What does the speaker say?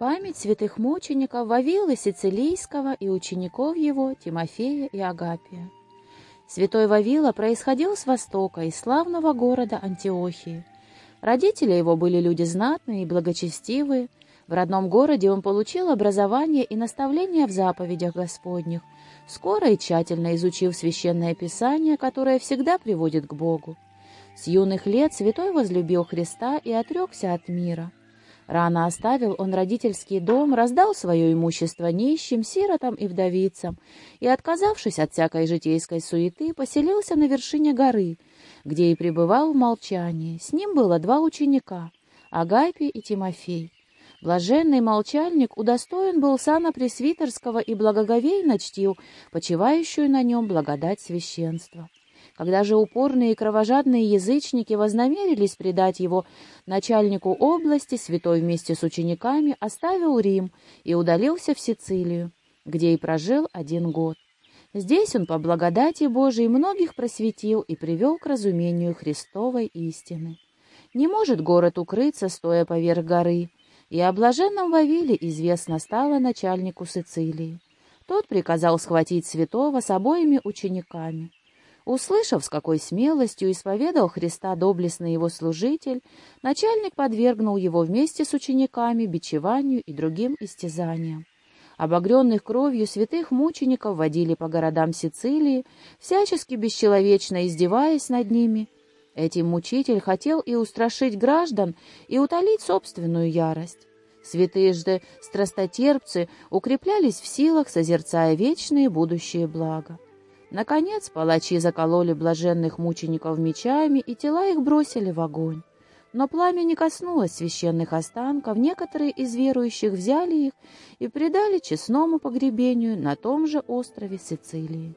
Память святых мучеников Вавилы Сицилийского и учеников его Тимофея и Агапия. Святой Вавила происходил с востока, из славного города Антиохии. Родители его были люди знатные и благочестивые. В родном городе он получил образование и наставление в заповедях Господних, скоро и тщательно изучив священное писание, которое всегда приводит к Богу. С юных лет святой возлюбил Христа и отрекся от мира. Рано оставил он родительский дом, раздал свое имущество нищим, сиротам и вдовицам, и, отказавшись от всякой житейской суеты, поселился на вершине горы, где и пребывал в молчании. С ним было два ученика — Агапий и Тимофей. Блаженный молчальник удостоен был сана пресвитерского и благоговейно чтил почивающую на нем благодать священства. Когда же упорные и кровожадные язычники вознамерились предать его начальнику области, святой вместе с учениками оставил Рим и удалился в Сицилию, где и прожил один год. Здесь он по благодати Божией многих просветил и привел к разумению Христовой истины. Не может город укрыться, стоя поверх горы, и о блаженном Вавиле известно стало начальнику Сицилии. Тот приказал схватить святого с обоими учениками. Услышав, с какой смелостью исповедал Христа доблестный его служитель, начальник подвергнул его вместе с учениками бичеванию и другим истязаниям. Обогренных кровью святых мучеников водили по городам Сицилии, всячески бесчеловечно издеваясь над ними. Этим мучитель хотел и устрашить граждан, и утолить собственную ярость. Святые же страстотерпцы укреплялись в силах, созерцая вечные будущие блага. Наконец палачи закололи блаженных мучеников мечами, и тела их бросили в огонь. Но пламя не коснулось священных останков, некоторые из верующих взяли их и предали честному погребению на том же острове Сицилии.